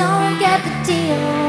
don't get the deal.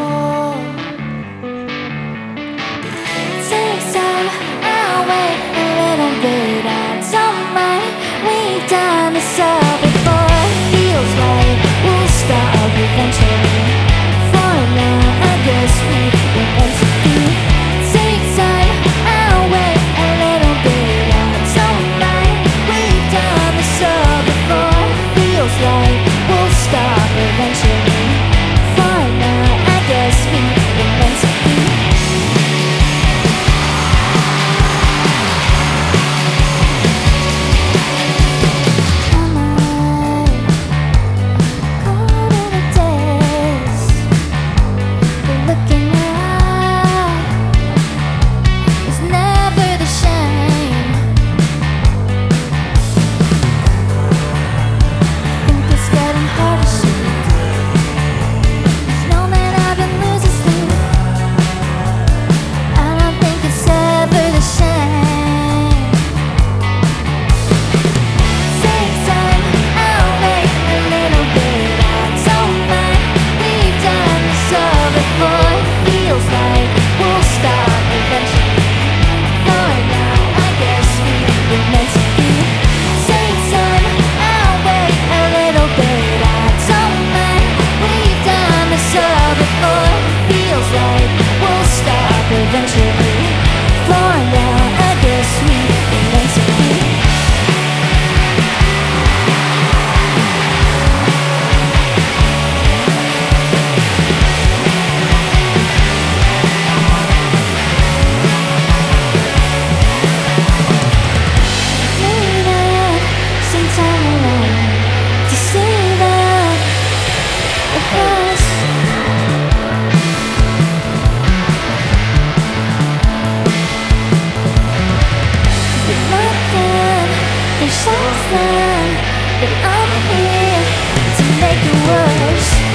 sun, I'm here to make it worse.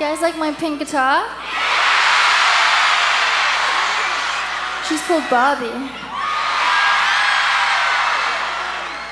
Guys like my pink guitar? She's called Barbie.